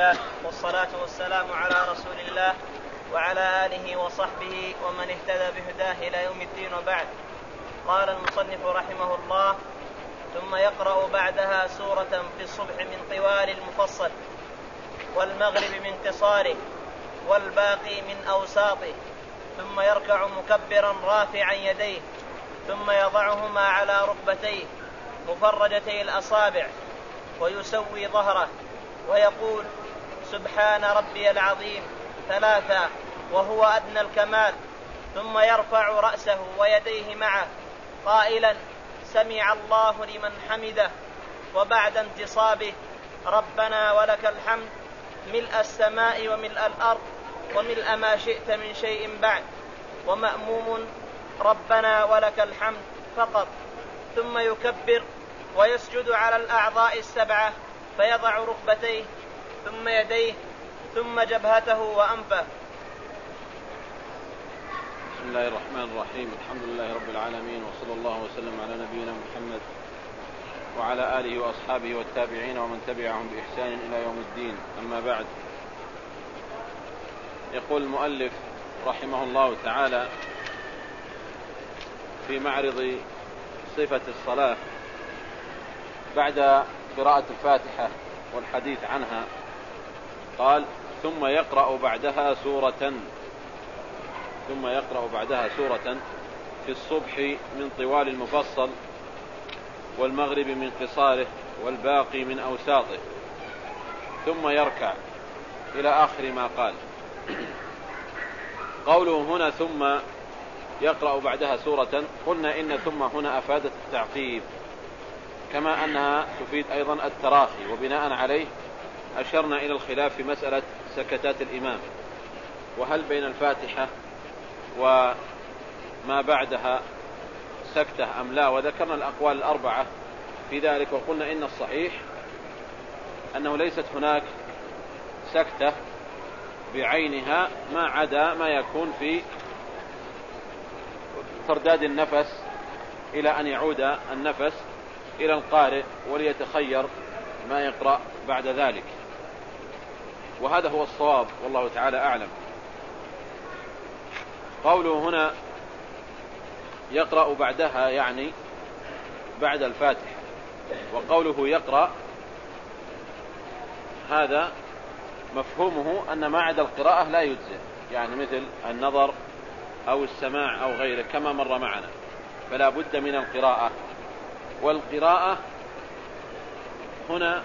الله والصلاة والسلام على رسول الله وعلى آله وصحبه ومن اهتدى بهداه إلى يوم الدين وبعد. قال المصنف رحمه الله ثم يقرأ بعدها سورة في الصبح من طوال المفصل والمغرب من قصاره والباقي من أوساطه ثم يركع مكبرا رافعا يديه ثم يضعهما على ركبتيه مفرجتي الأصابع ويسوي ظهره ويقول سبحان ربي العظيم ثلاثا وهو أدنى الكمال ثم يرفع رأسه ويديه معه قائلا سمع الله لمن حمده وبعد انتصابه ربنا ولك الحمد ملء السماء وملء الأرض وملء ما شئت من شيء بعد ومأموم ربنا ولك الحمد فقط. ثم يكبر ويسجد على الأعضاء السبعة فيضع ركبتيه ثم يديه ثم جبهته وأنفه. بسم الله الرحمن الرحيم. الحمد لله رب العالمين وصلى الله وسلم على نبينا محمد وعلى آله وأصحابه والتابعين ومن تبعهم بإحسان إلى يوم الدين. أما بعد يقول المؤلف رحمه الله تعالى في معرض صفة الصلاة بعد قراءة الفاتحة والحديث عنها. قال ثم يقرأ بعدها سورة ثم يقرأ بعدها سورة في الصبح من طوال المفصل والمغرب من قصاره والباقي من أوساطه. ثم يركع إلى آخر ما قال. قوله هنا ثم يقرأ بعدها سورة قلنا إن ثم هنا أفادت التعقيب كما أنها تفيد أيضا التراخي وبناء عليه أشرنا إلى الخلاف في مسألة سكتات الإمام. وهل بين الفاتحة وما بعدها سكتة أم لا؟ وذكرنا الأقوال الأربعة في ذلك وقلنا إن الصحيح أنه ليست هناك سكتة بعينها ما عدا ما يكون في ترداد النفس إلى أن يعود النفس إلى القارئ وليتخير ما يقرأ بعد ذلك. وهذا هو الصواب والله تعالى أعلم. قوله هنا يقرأ بعدها يعني بعد الفاتحة وقوله يقرأ هذا مفهومه أن ما عدا القراءة لا يجزئ يعني مثل النظر أو السماع أو غيره كما مر معنا فلا بد من القراءة. والقراءة هنا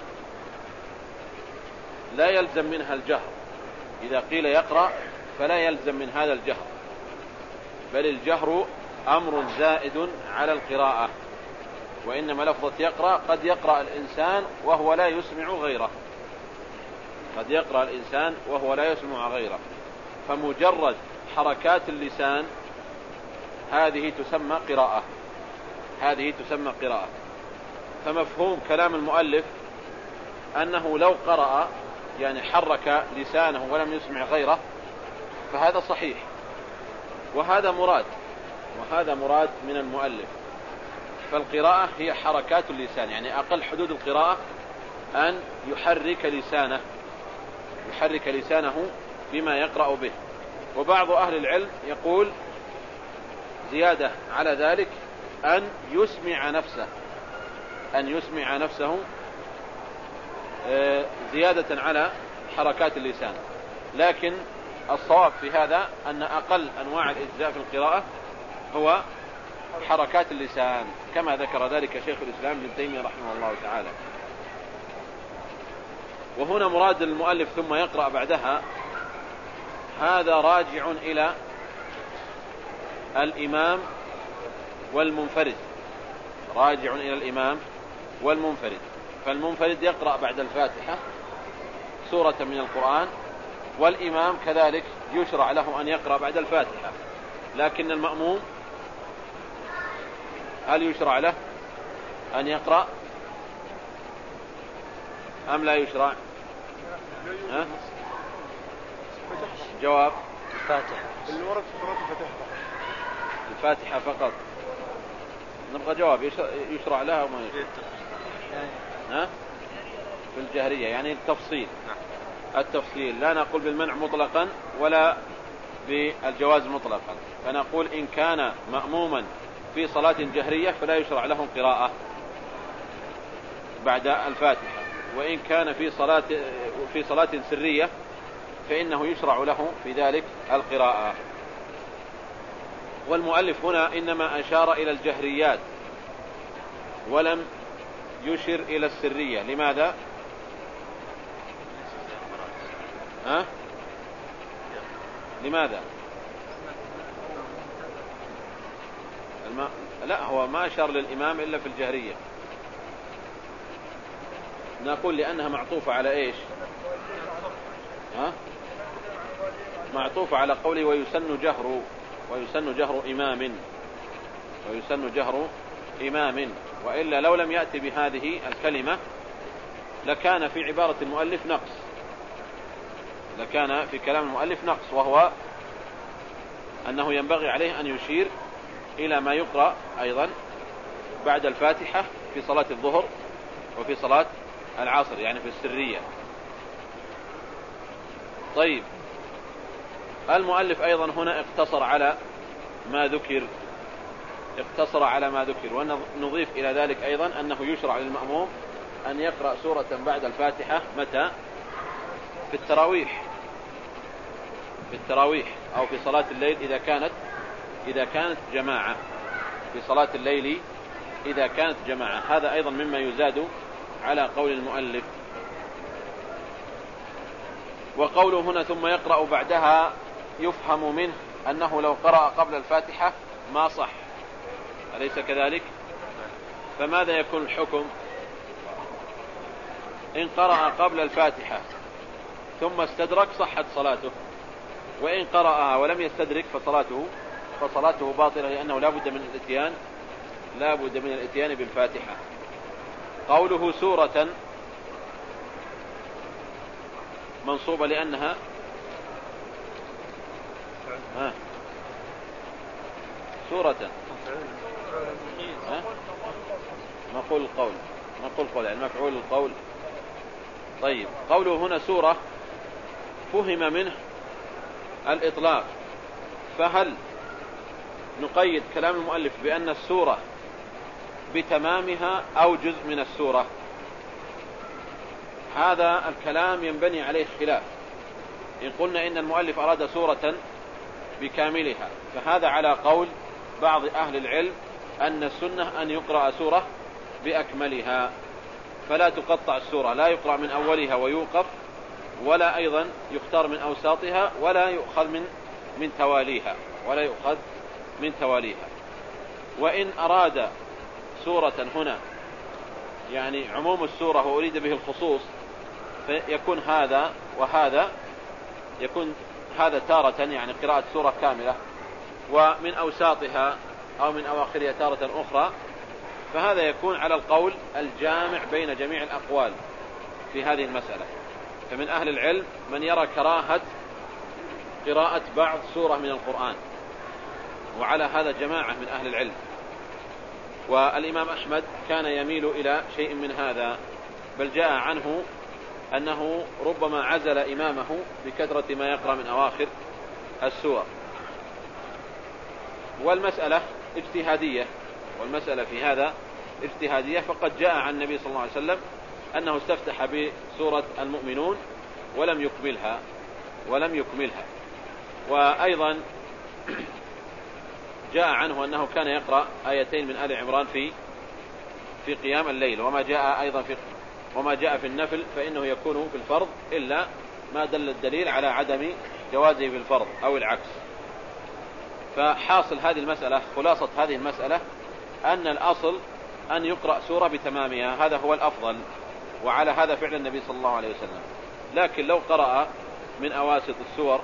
لا يلزم منها الجهر. إذا قيل يقرأ فلا يلزم من هذا الجهر. بل الجهر أمر زائد على القراءة. وإنما لفظة يقرأ قد يقرأ الإنسان وهو لا يسمع غيره. قد يقرأ الإنسان وهو لا يسمع غيره. فمجرد حركات اللسان هذه تسمى قراءة. هذه تسمى قراءة. فمفهوم كلام المؤلف أنه لو قرأ يعني حرك لسانه ولم يسمع غيره فهذا صحيح. وهذا مراد وهذا مراد من المؤلف. فالقراءة هي حركات اللسان يعني أقل حدود القراءة أن يحرك لسانه يحرك لسانه بما يقرأ به. وبعض أهل العلم يقول زيادة على ذلك أن يسمع نفسه أن يسمع نفسه زيادة على حركات اللسان. لكن الصواب في هذا أن أقل أنواع الإجزاء في القراءة هو حركات اللسان كما ذكر ذلك شيخ الإسلام ابن تيمية رحمه الله تعالى. وهنا مراد المؤلف ثم يقرأ بعدها هذا راجع إلى الإمام والمنفرد. راجع إلى الإمام والمنفرد. فالمنفرد يقرأ بعد الفاتحة سورة من القرآن والإمام كذلك يشرع له أن يقرأ بعد الفاتحة. لكن المأموم هل يشرع له أن يقرأ؟ أم لا يشرع؟ ها؟ جواب؟ الفاتحة. الفاتحة. فقط. نبغى جواب يشرع لها وما يشرع؟ ها؟ في الجهرية يعني التفصيل. التفصيل لا نقول بالمنع مطلقا ولا بالجواز مطلقا. فنقول إن كان مأموما في صلاة جهرية فلا يشرع له قراءة بعد الفاتحة. وإن كان في صلاة في صلاة سرية فإنه يشرع له في ذلك القراءة. والمؤلف هنا إنما أشار إلى الجهريات ولم يشر إلى السرية. لماذا؟ ها؟ لماذا؟ الم... لا هو ما أشار للإمام إلا في الجهرية. نقول لأنها معطوفة على إيش؟ ها؟ معطوفة على قوله ويسن جهر ويسن جهر إمام ويسن جهر إمام. وإلا لو لم يأتي بهذه الكلمة لكان في عبارة المؤلف نقص. لكان في كلام المؤلف نقص وهو أنه ينبغي عليه أن يشير إلى ما يقرأ أيضا بعد الفاتحة في صلاة الظهر وفي صلاة العصر يعني في السرية. طيب المؤلف أيضا هنا اقتصر على ما ذكر اقتصر على ما ذكر. ونضيف إلى ذلك أيضا أنه يشرع للمأموم أن يقرأ سورة بعد الفاتحة. متى؟ في التراويح. في التراويح أو في صلاة الليل إذا كانت إذا كانت جماعة. في صلاة الليل إذا كانت جماعة. هذا أيضا مما يزاد على قول المؤلف. وقوله هنا ثم يقرأ بعدها يفهم منه أنه لو قرأ قبل الفاتحة ما صح. أليس كذلك؟ فماذا يكون الحكم؟ إن قرأ قبل الفاتحة ثم استدرك صحت صلاته وإن قرأها ولم يستدرك فصلاته فصلاته باطلة لأنه لا بد من الإتيان لا بد من الإتيان بالفاتحة. قوله سورة منصوبة لأنها ها؟ سورة. مقول القول. مقول القول يعني مفعول القول. طيب قوله هنا سورة فهم منه الإطلاق. فهل نقيد كلام المؤلف بأن السورة بتمامها أو جزء من السورة؟ هذا الكلام ينبني عليه خلاف. إن قلنا إن المؤلف أراد سورة بكاملها فهذا على قول بعض أهل العلم أن السنة أن يقرأ سورة بأكملها فلا تقطع السورة لا يقرأ من أولها ويوقف ولا أيضا يختار من أوساطها ولا يؤخذ من من تواليها ولا يؤخذ من تواليها. وإن أراد سورة هنا يعني عموم السورة وأريد به الخصوص فيكون هذا وهذا يكون هذا تارة يعني قراءة سورة كاملة ومن أوساطها أو من أواخرها تارة أخرى فهذا يكون على القول الجامع بين جميع الأقوال في هذه المسألة. فمن أهل العلم من يرى كراهة قراءة بعض سورة من القرآن وعلى هذا جماعة من أهل العلم. والإمام أحمد كان يميل إلى شيء من هذا بل جاء عنه أنه ربما عزل إمامه بكثرة ما يقرأ من أواخر السور. والمسألة اجتهادية. والمسألة في هذا اجتهادية فقد جاء عن النبي صلى الله عليه وسلم أنه استفتح بسورة المؤمنون ولم يكملها ولم يكملها. وأيضا جاء عنه أنه كان يقرأ آيتين من آل عمران في في قيام الليل. وما جاء أيضا في وما جاء في النفل فإنه يكون في الفرض إلا ما دل الدليل على عدم جوازه في الفرض أو العكس. فحاصل هذه المسألة خلاصة هذه المسألة أن الأصل أن يقرأ سورة بتمامها هذا هو الأفضل وعلى هذا فعل النبي صلى الله عليه وسلم. لكن لو قرأ من أواسط السور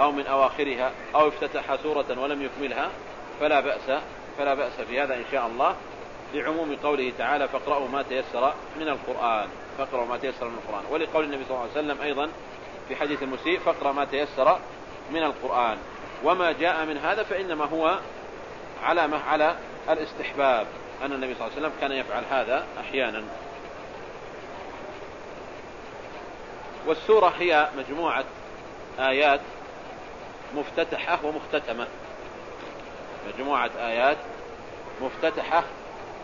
أو من أواخرها أو افتتح سورة ولم يكملها فلا بأس فلا بأس في هذا إن شاء الله. لعموم قوله تعالى فاقرأوا ما تيسر من القرآن. فاقرأوا ما تيسر من القرآن. ولقول النبي صلى الله عليه وسلم أيضا في حديث المسيء فاقرأ ما تيسر من القرآن. وما جاء من هذا فإنما هو علامة على الاستحباب. أن النبي صلى الله عليه وسلم كان يفعل هذا أحيانا. والسورة هي مجموعة آيات مفتتحة ومختتمة. مجموعة آيات مفتتحة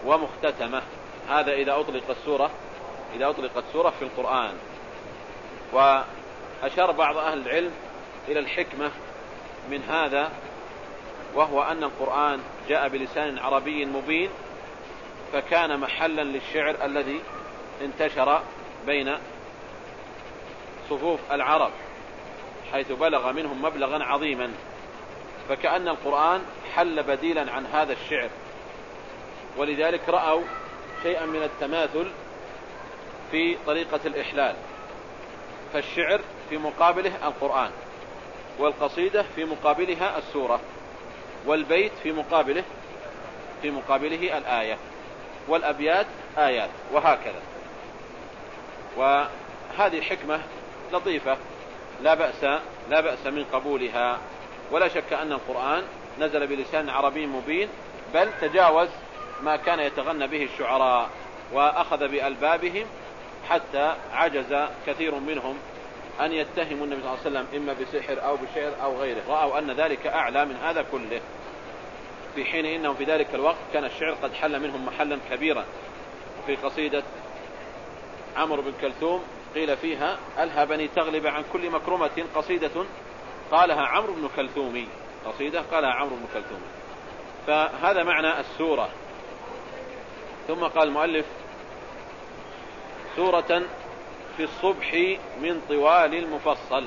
ومختتمة. هذا إذا أطلق السورة إذا أطلقت سورة في القرآن. وأشار بعض أهل العلم إلى الحكمة من هذا وهو أن القرآن جاء بلسان عربي مبين فكان محلا للشعر الذي انتشر بين صفوف العرب حيث بلغ منهم مبلغا عظيما. فكأن القرآن حل بديلا عن هذا الشعر. ولذلك رأوا شيئا من التماثل في طريقة الإحلال فالشعر في مقابله القرآن. والقصيدة في مقابلها السورة والبيت في مقابله في مقابله الآية والأبيات آيات وهكذا. وهذه حكمة لطيفة لا بأس لا بأس من قبولها. ولا شك أن القرآن نزل بلسان عربي مبين بل تجاوز ما كان يتغنى به الشعراء وأخذ بألبابهم حتى عجز كثير منهم أن يتهموا النبي صلى الله عليه وسلم إما بسحر أو بشعر أو غيره. رأوا أن ذلك أعلى من هذا كله. في حين إنه في ذلك الوقت كان الشعر قد حل منهم محلا كبيرا. في قصيدة عمرو بن كلثوم قيل فيها ألهى بني تغلب عن كل مكرمة قصيدة. قالها عمرو بن كلثومي. قصيدة قالها عمرو بن كلثومي. فهذا معنى السورة. ثم قال المؤلف سورة في الصبح من طوال المفصل.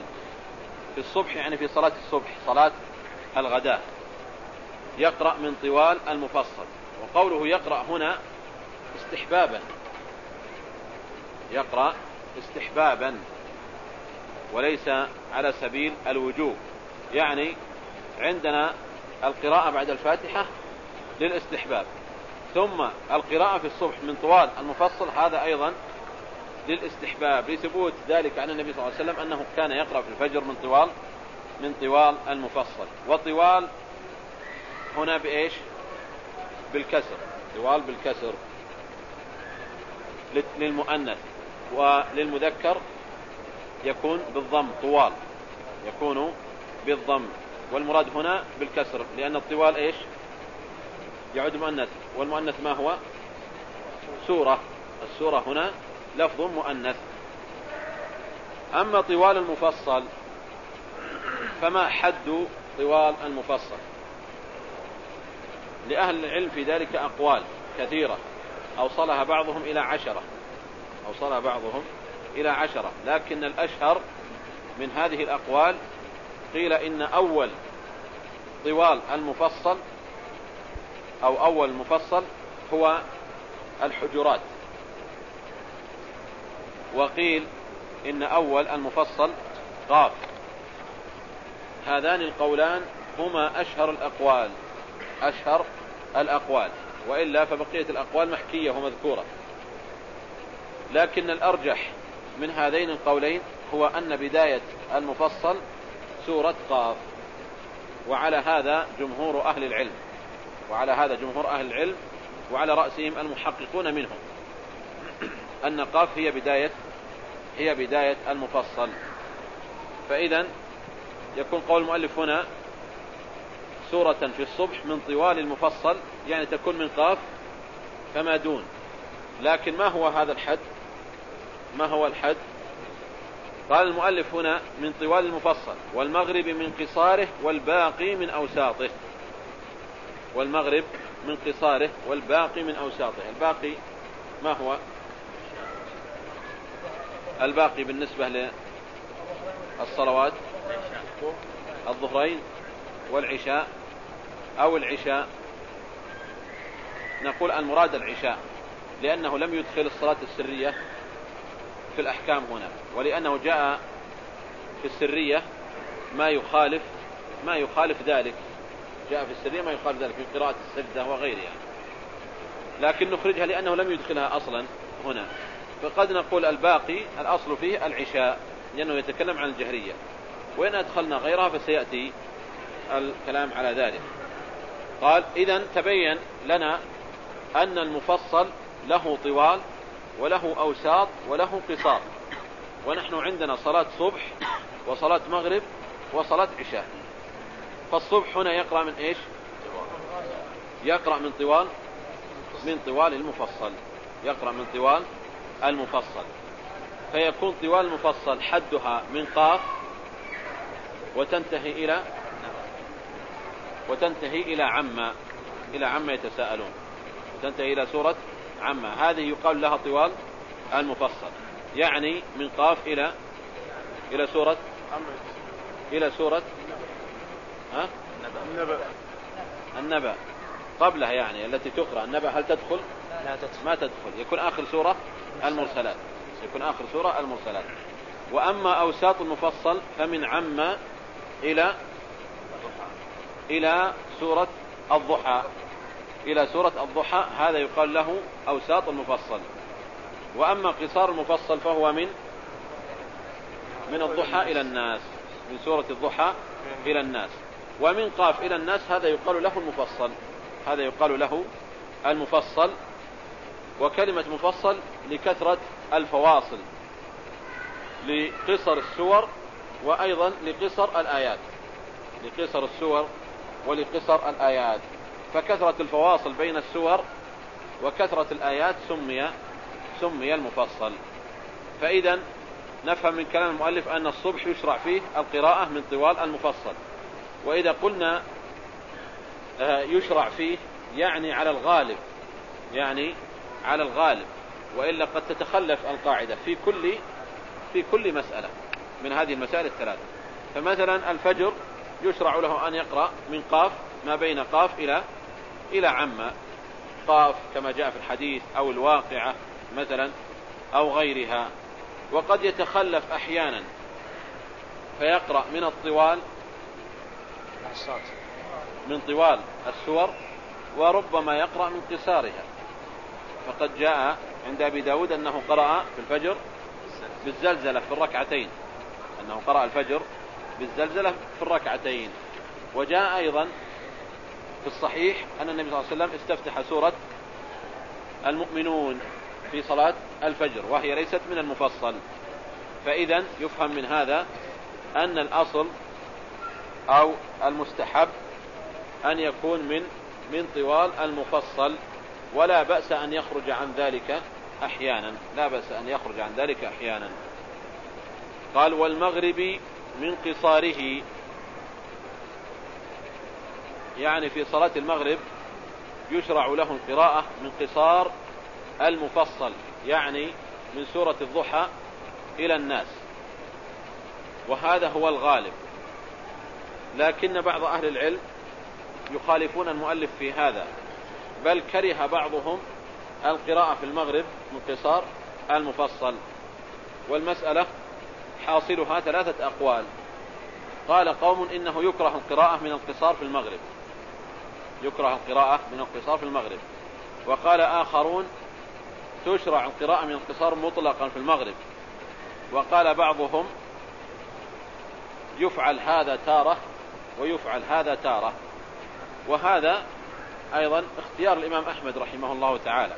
في الصبح يعني في صلاة الصبح صلاة الغداء. يقرأ من طوال المفصل. وقوله يقرأ هنا استحبابا. يقرأ استحبابا. وليس على سبيل الوجوب. يعني عندنا القراءة بعد الفاتحة للاستحباب. ثم القراءة في الصبح من طوال المفصل هذا أيضا للاستحباب لثبوت ذلك عن النبي صلى الله عليه وسلم أنه كان يقرأ في الفجر من طوال من طوال المفصل. وطوال هنا بإيش؟ بالكسر. طوال بالكسر للمؤنث. وللمذكر يكون بالضم طوال. يكون بالضم. والمراد هنا بالكسر لأن الطوال إيش؟ يعود مؤنث. والمؤنث ما هو؟ سورة. السورة هنا لفظ مؤنث. أما طوال المفصل فما حد طوال المفصل؟ لأهل العلم في ذلك أقوال كثيرة. أوصلها بعضهم إلى عشرة. أوصلها بعضهم إلى عشرة. لكن الأشهر من هذه الأقوال قيل إن أول طوال المفصل أو أول المفصل هو الحجرات. وقيل إن أول المفصل قاف. هذان القولان هما أشهر الأقوال أشهر الأقوال وإلا فبقية الأقوال محكية ومذكورة. لكن الأرجح من هذين القولين هو أن بداية المفصل سورة قاف. وعلى هذا جمهور أهل العلم وعلى هذا جمهور أهل العلم وعلى رأسهم المحققون منهم. أن قاف هي بداية هي بداية المفصل. فإذا يكون قول المؤلف هنا سورة في الصبح من طوال المفصل يعني تكون من قاف فما دون. لكن ما هو هذا الحد؟ ما هو الحد؟ قال المؤلف هنا من طوال المفصل والمغرب من قصاره والباقي من أوساطه. والمغرب من قصاره والباقي من أوساطه. الباقي ما هو؟ الباقي بالنسبة للصلوات؟ الظهرين والعشاء أو العشاء. نقول المراد العشاء لأنه لم يدخل الصلاة السرية في الأحكام هنا ولأنه جاء في السرية ما يخالف ما يخالف ذلك. جاء في السرية ما يخالف ذلك في قراءة السجدة وغيرها. لكن نخرجها لأنه لم يدخلها أصلا هنا. فقد نقول الباقي الأصل فيه العشاء لأنه يتكلم عن الجهرية. وإن أدخلنا غيرها فسيأتي الكلام على ذلك. قال إذا تبين لنا أن المفصل له طوال وله أوساط وله قصار ونحن عندنا صلاة صبح وصلاة مغرب وصلاة عشاء. فالصبح هنا يقرأ من إيش؟ يقرأ من طوال من طوال المفصل. يقرأ من طوال المفصل. فيكون طوال المفصل حدها من قاف وتنتهي إلى وتنتهي إلى عما إلى عما يتساءلون. تنتهي إلى سورة عما هذه يقال لها طوال المفصل. يعني من قاف إلى إلى سورة إلى سورة ها؟ النبأ. النبأ. قبلها يعني التي تقرأ. النبأ هل تدخل؟ لا تدخل. ما تدخل. يكون آخر سورة؟ المرسلات. يكون آخر سورة المرسلات. وأما أوساط المفصل فمن عم إلى إلى سورة الضحى. إلى سورة الضحى هذا يقال له أوساط المفصل. وأما قصار المفصل فهو من من الضحى إلى الناس. من سورة الضحى إلى الناس. ومن قاف إلى الناس هذا يقال له المفصل. هذا يقال له المفصل وكلمة مفصل لكثرة الفواصل لقصر السور وأيضا لقصر الآيات لقصر السور ولقصر الآيات. فكثرة الفواصل بين السور وكثرة الآيات سمي سمي المفصل. فإذا نفهم من كلام المؤلف أن الصبح يشرع فيه القراءة من طوال المفصل. وإذا قلنا آه، يشرع فيه يعني على الغالب يعني على الغالب وإلا قد تتخلف القاعدة في كل في كل مسألة من هذه المسائل الثلاثة. فمثلا الفجر يشرع له أن يقرأ من قاف ما بين قاف إلى إلى عما قاف كما جاء في الحديث أو الواقعة مثلا أو غيرها. وقد يتخلف أحيانا فيقرأ من الطوال من طوال السور وربما يقرأ من قصارها. فقد جاء عند أبي داود أنه قرأ في الفجر بالزلزلة في الركعتين. أنه قرأ الفجر بالزلزلة في الركعتين. وجاء أيضا في الصحيح أن النبي صلى الله عليه وسلم استفتح سورة المؤمنون في صلاة الفجر وهي ليست من المفصل. فإذا يفهم من هذا أن الأصل أو المستحب أن يكون من من طوال المفصل. ولا بأس أن يخرج عن ذلك أحيانا. لا بأس أن يخرج عن ذلك أحيانا. قال والمغرب من قصاره يعني في صلاة المغرب يشرع له القراءة من قصار المفصل يعني من سورة الضحى إلى الناس. وهذا هو الغالب. لكن بعض أهل العلم يخالفون المؤلف في هذا. بل كره بعضهم القراءة في المغرب من قصار المفصل. والمسألة حاصلها ثلاثة أقوال. قال قوم إنه يكره القراءة من القصار في المغرب. يكره القراءة من القصار في المغرب. وقال آخرون تشرع القراءة من القصار مطلقا في المغرب. وقال بعضهم يفعل هذا تارة ويفعل هذا تارة. وهذا أيضا اختيار الإمام أحمد رحمه الله تعالى.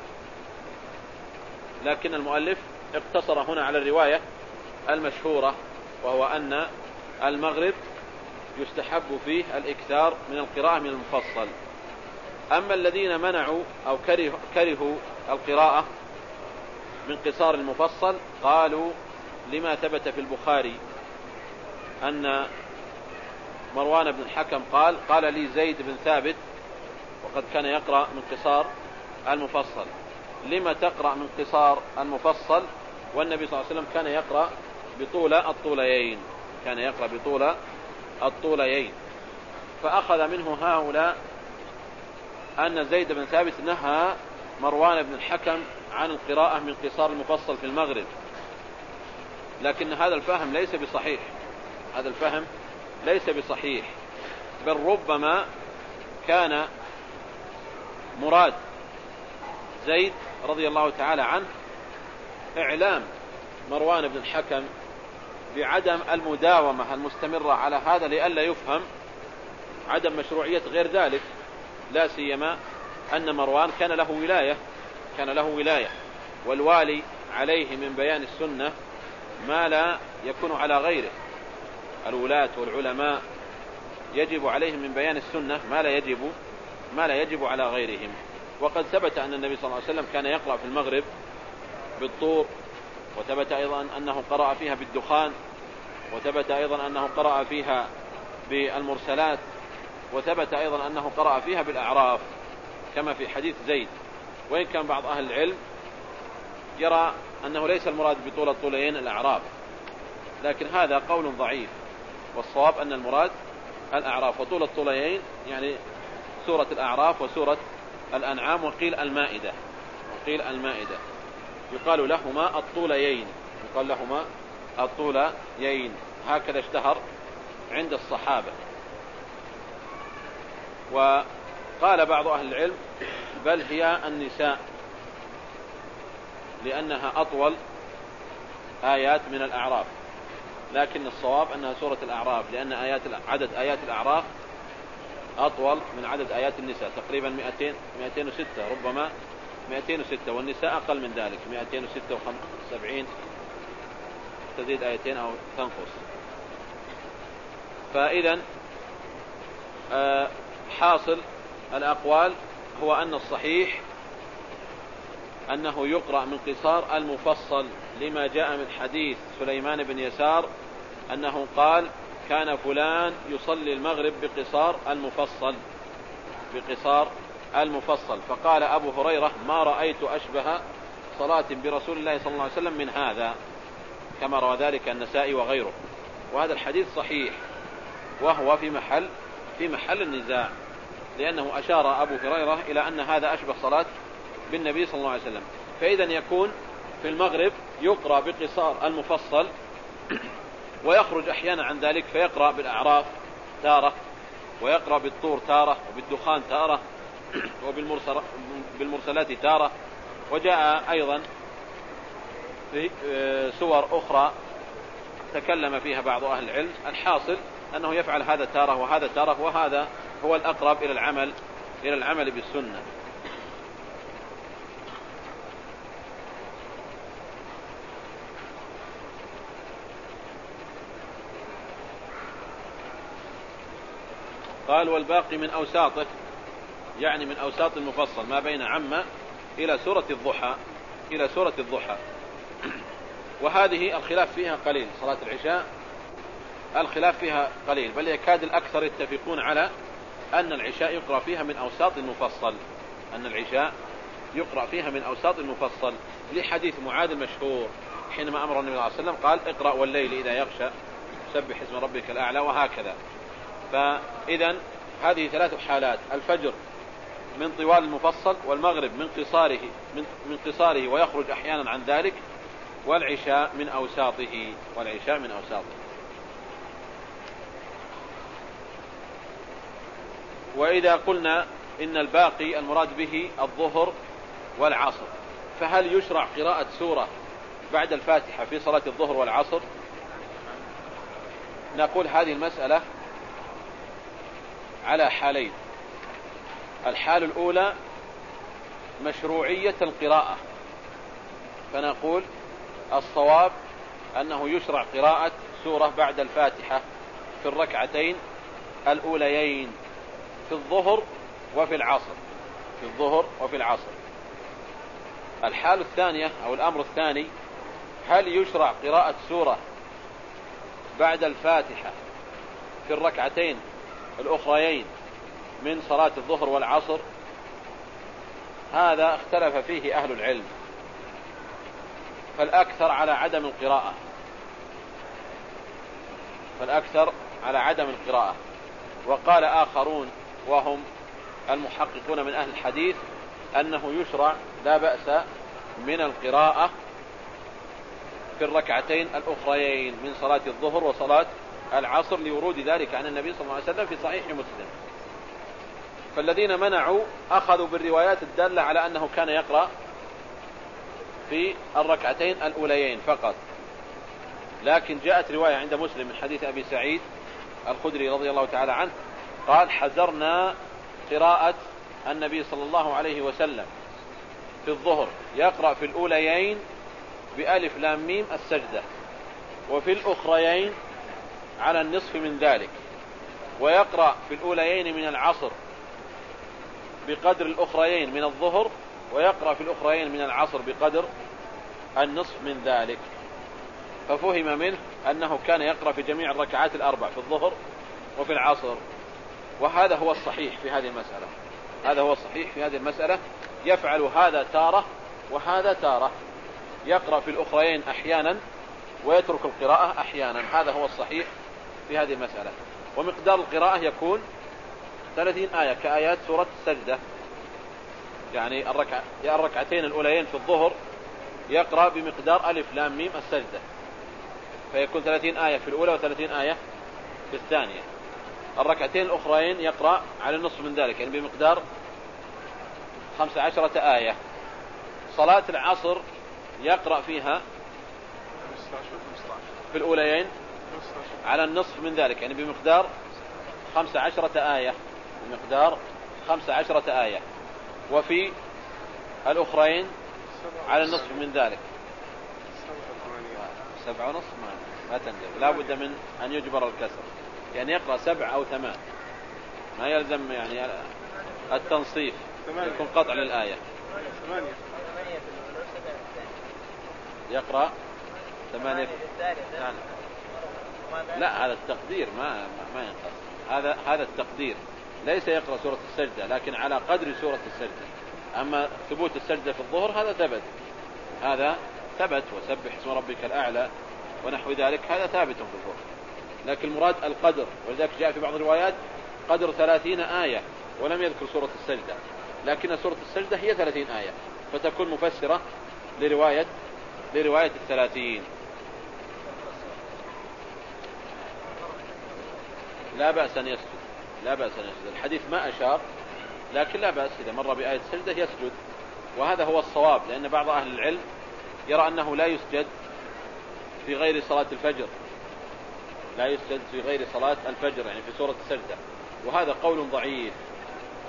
لكن المؤلف اقتصر هنا على الرواية المشهورة وهو أن المغرب يستحب فيه الإكثار من القراءة من المفصل. أما الذين منعوا أو كرهوا, كرهوا القراءة من قصار المفصل قالوا لما ثبت في البخاري أن مروان بن الحكم قال قال لي زيد بن ثابت وقد كان يقرأ من قصار المفصل. لما تقرأ من قصار المفصل؟ والنبي صلى الله عليه وسلم كان يقرأ بطول الطوليين كان يقرأ بطول الطوليين فأخذ منه هؤلاء أن زيد بن ثابت نهى مروان بن الحكم عن القراءة من قصار المفصل في المغرب. لكن هذا الفهم ليس بصحيح. هذا الفهم ليس بصحيح. بل ربما كان مراد زيد رضي الله تعالى عنه إعلام مروان بن الحكم بعدم المداومة المستمرة على هذا لئلا يفهم عدم مشروعية غير ذلك لا سيما أن مروان كان له ولاية كان له ولاية والوالي عليه من بيان السنة ما لا يكون على غيره الولاة والعلماء يجب عليهم من بيان السنة ما لا يجب ما لا يجب على غيرهم. وقد ثبت أن النبي صلى الله عليه وسلم كان يقرأ في المغرب بالطور وثبت أيضا أنه قرأ فيها بالدخان وثبت أيضا أنه قرأ فيها بالمرسلات وثبت أيضا أنه قرأ فيها بالأعراف كما في حديث زيد. وإن كان بعض أهل العلم يرى أنه ليس المراد بطول الطولين الأعراف. لكن هذا قول ضعيف والصواب أن المراد الأعراف. وطول الطولين يعني سورة الأعراف وسورة الأنعام وقيل المائدة. وقيل المائدة. يقال لهما الطوليين. يقال لهما الطوليين. هكذا اشتهر عند الصحابة. وقال بعض أهل العلم بل هي النساء لأنها أطول آيات من الأعراف. لكن الصواب أنها سورة الأعراف لأن آيات عدد آيات الأعراف أطول من عدد آيات النساء تقريبا 200 206 ربما 206 والنساء أقل من ذلك 276 تزيد آيتين أو تنقص. فإذا آه، حاصل الأقوال هو أن الصحيح أنه يقرأ من قصار المفصل لما جاء من حديث سليمان بن يسار أنه قال كان فلان يصلي المغرب بقصار المفصل بقصار المفصل. فقال أبو هريرة ما رأيت أشبه صلاة برسول الله صلى الله عليه وسلم من هذا كما روى ذلك النسائي وغيره. وهذا الحديث صحيح وهو في محل في محل النزاع لأنه أشار أبو هريرة إلى أن هذا أشبه صلاة بالنبي صلى الله عليه وسلم. فإذا يكون في المغرب يقرأ بقصار المفصل ويخرج أحيانا عن ذلك فيقرأ بالأعراف تارة ويقرأ بالطور تارة وبالدخان تارة وبالمرسلات تارة. وجاء أيضا في آه، سور أخرى تكلم فيها بعض أهل العلم الحاصل أنه يفعل هذا تارة وهذا تارة وهذا هو الأقرب إلى العمل إلى العمل بالسنة. قال والباقي من أوساطه يعني من أوساط المفصل ما بين عمة إلى سورة الضحى إلى سورة الضحى. وهذه الخلاف فيها قليل صلاة العشاء الخلاف فيها قليل بل يكاد الأكثر يتفقون على أن العشاء يقرأ فيها من أوساط المفصل أن العشاء يقرأ فيها من أوساط المفصل. لحديث معاذ المشهور حينما أمر النبي صلى الله عليه وسلم قال اقرأ والليل إذا يغشى سبح اسم ربك الأعلى وهكذا. فإذا هذه ثلاث حالات. الفجر من طوال المفصل والمغرب من قصاره من, من قصاره ويخرج أحيانا عن ذلك والعشاء من أوساطه والعشاء من أوساطه. وإذا قلنا إن الباقي المراد به الظهر والعصر فهل يشرع قراءة سورة بعد الفاتحة في صلاة الظهر والعصر؟ نقول هذه المسألة على حالين. الحال الأولى مشروعية القراءة. فنقول الصواب أنه يشرع قراءة سورة بعد الفاتحة في الركعتين الأوليين في الظهر وفي العصر. في الظهر وفي العصر. الحال الثانية أو الأمر الثاني هل يشرع قراءة سورة بعد الفاتحة في الركعتين الأخريين من صلاة الظهر والعصر هذا اختلف فيه أهل العلم فالأكثر على عدم القراءة فالأكثر على عدم القراءة وقال آخرون وهم المحققون من أهل الحديث أنه يشرع لا بأس من القراءة في الركعتين الأخريين من صلاة الظهر وصلاة العصر لورود ذلك عن النبي صلى الله عليه وسلم في صحيح مسلم. فالذين منعوا أخذوا بالروايات الدالة على أنه كان يقرأ في الركعتين الأوليين فقط. لكن جاءت رواية عند مسلم من حديث أبي سعيد الخدري رضي الله تعالى عنه قال حذرنا قراءة النبي صلى الله عليه وسلم في الظهر يقرأ في الأوليين بألف لام ميم السجدة وفي الأخريين على النصف من ذلك ويقرأ في الأوليين من العصر بقدر الأخريين من الظهر ويقرأ في الأخريين من العصر بقدر النصف من ذلك. ففهم منه أنه كان يقرأ في جميع الركعات الأربع في الظهر وفي العصر. وهذا هو الصحيح في هذه المسألة. هذا هو الصحيح في هذه المسألة. يفعل هذا تارة وهذا تارة. يقرأ في الأخرين أحيانا ويترك القراءة أحيانا. هذا هو الصحيح. في هذه المسألة. ومقدار القراءة يكون 30 آية كآيات سورة السجدة. يعني الركع الركعتين الأوليين في الظهر يقرأ بمقدار ألف لام ميم السجدة. فيكون 30 آية في الأولى و30 آية في الثانية. الركعتين الأخرين يقرأ على النصف من ذلك يعني بمقدار 15 آية. صلاة العصر يقرأ فيها في الأوليين على النصف من ذلك يعني بمقدار 15 آية. بمقدار 15 آية. وفي الأخرين على النصف من ذلك. سبعة ونصف ما, ما تنجب لا بد من أن يجبر الكسر. يعني يقرأ سبع أو ثمان. ما يلزم يعني التنصيف. يكون قطع للآية. ثمانية. يقرأ ثمانية. نعم لا هذا التقدير ما ما ينقص. هذا هذا التقدير. ليس يقرأ سورة السجدة لكن على قدر سورة السجدة. أما ثبوت السجدة في الظهر هذا ثبت. هذا ثبت وسبح اسم ربك الأعلى ونحو ذلك هذا ثابت في الظهر. لكن المراد القدر ولذلك جاء في بعض الروايات قدر ثلاثين آية ولم يذكر سورة السجدة. لكن سورة السجدة هي ثلاثين آية فتكون مفسرة لرواية لرواية الثلاثين. لا بأس أن يسجد. لا بأس أن يسجد. الحديث ما أشار لكن لا بأس إذا مر بآية السجدة يسجد. وهذا هو الصواب لأن بعض أهل العلم يرى أنه لا يسجد في غير صلاة الفجر. لا يسجد في غير صلاة الفجر يعني في سورة السجدة. وهذا قول ضعيف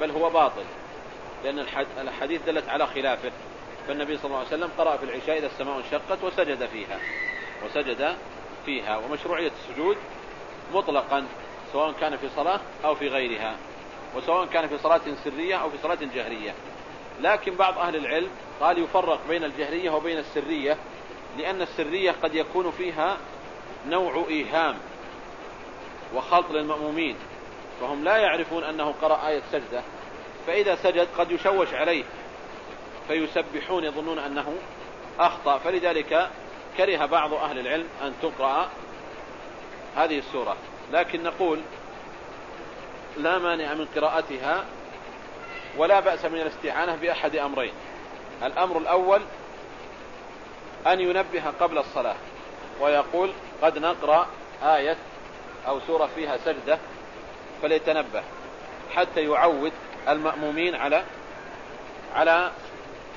بل هو باطل. لأن الحديث دلت على خلافه. فالنبي صلى الله عليه وسلم قرأ في العشاء إذا السماء انشقت وسجد فيها. وسجد فيها. ومشروعية السجود مطلقا. سواء كان في صلاة أو في غيرها وسواء كان في صلاة سرية أو في صلاة جهرية. لكن بعض أهل العلم قال يفرق بين الجهرية وبين السرية لأن السرية قد يكون فيها نوع إيهام وخلط للمأمومين فهم لا يعرفون أنه قرأ آية سجدة فإذا سجد قد يشوش عليه فيسبحون يظنون أنه أخطأ. فلذلك كره بعض أهل العلم أن تقرأ هذه السورة. لكن نقول لا مانع من قراءتها ولا بأس من الاستعانة بأحد أمرين. الأمر الأول أن ينبه قبل الصلاة ويقول قد نقرأ آية أو سورة فيها سجدة فليتنبه حتى يعود المأمومين على على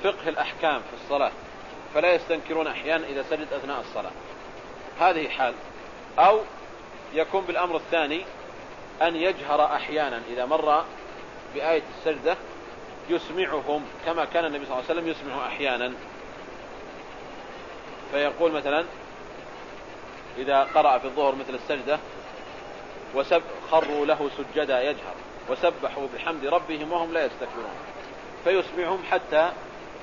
فقه الأحكام في الصلاة. فلا يستنكرون أحيانا إذا سجد أثناء الصلاة. هذه حال. أو يكون بالأمر الثاني أن يجهر أحيانا إذا مر بآية السجدة يسمعهم كما كان النبي صلى الله عليه وسلم يسمع أحيانا. فيقول مثلا إذا قرأ في الظهر مثل السجدة وسب خروا له سجدا يجهر وسبحوا بحمد ربهم وهم لا يستكبرون. فيسمعهم حتى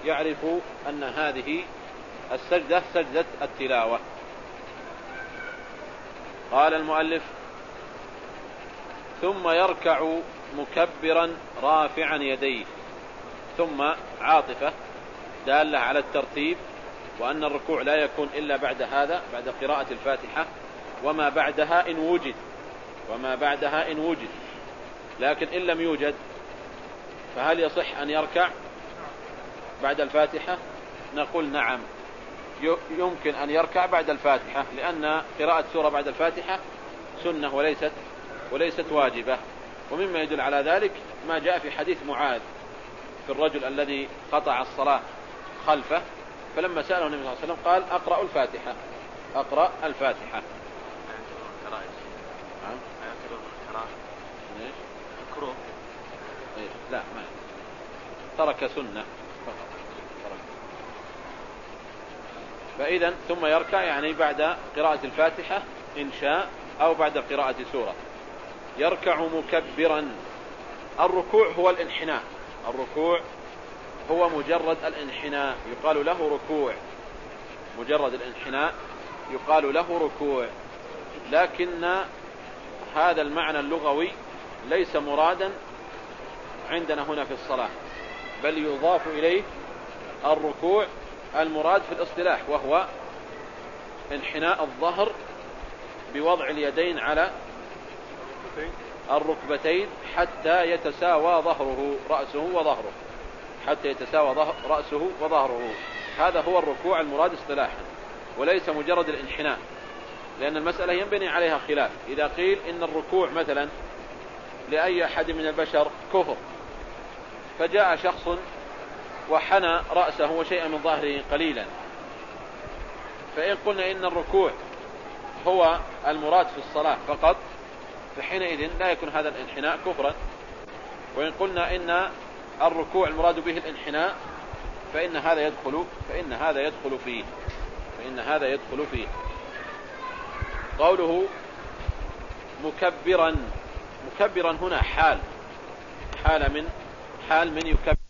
يعرفوا أن هذه السجدة سجدة التلاوة. قال المؤلف ثم يركع مكبرا رافعا يديه ثم عاطفة دالة على الترتيب وأن الركوع لا يكون إلا بعد هذا بعد قراءة الفاتحة وما بعدها إن وجد وما بعدها إن وجد لكن إن لم يوجد فهل يصح أن يركع بعد الفاتحة؟ نقول نعم يمكن أن يركع بعد الفاتحة لأن قراءة سورة بعد الفاتحة سنة وليست وليست واجبة. ومما يدل على ذلك ما جاء في حديث معاذ في الرجل الذي قطع الصلاة خلفه فلما سأله النبي صلى الله عليه وسلم قال أقرأ الفاتحة. أقرأ الفاتحة. لا ما ترك سنة فقط فإذا ثم يركع يعني بعد قراءة الفاتحة إن شاء أو بعد قراءة سورة. يركع مكبرا. الركوع هو الانحناء. الركوع هو مجرد الانحناء. يقال له ركوع. مجرد الانحناء يقال له ركوع. لكن هذا المعنى اللغوي ليس مرادا عندنا هنا في الصلاة. بل يضاف إليه الركوع المراد في الاصطلاح وهو انحناء الظهر بوضع اليدين على الركبتين حتى يتساوى ظهره رأسه وظهره. حتى يتساوى رأسه وظهره. هذا هو الركوع المراد اصطلاحا وليس مجرد الانحناء لأن المسألة ينبني عليها خلاف. إذا قيل إن الركوع مثلا لأي أحد من البشر كفر فجاء شخص وحنى رأسه وشيئا من ظهره قليلا. فإن قلنا إن الركوع هو المراد في الصلاة فقط فحينئذ لا يكون هذا الانحناء كفرا. وإن قلنا إن الركوع المراد به الانحناء فإن هذا يدخل فإن هذا يدخل فيه فإن هذا يدخل فيه. قوله مكبرا مكبرا هنا حال حال من حال من يكبر.